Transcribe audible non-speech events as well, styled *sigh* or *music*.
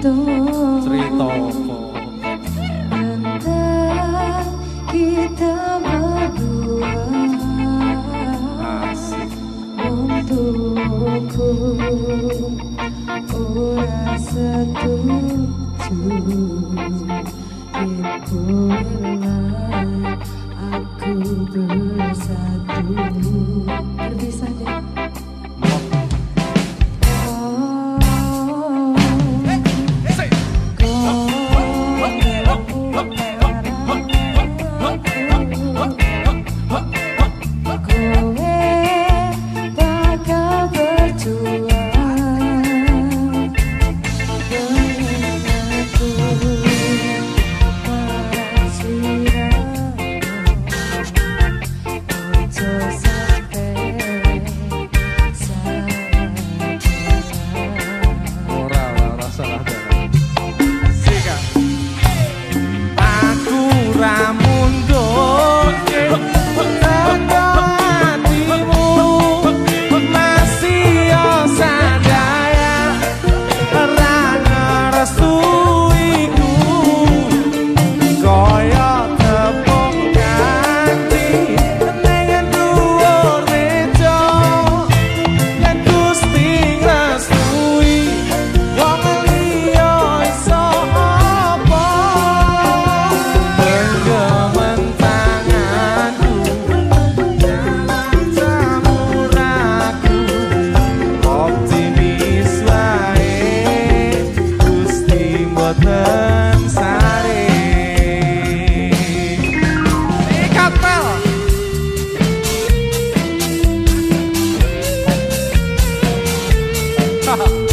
cerita tentang kita berdua Asik. untukku ora setuju Ikulah aku bersatu Perpisahan Ha *laughs* ha!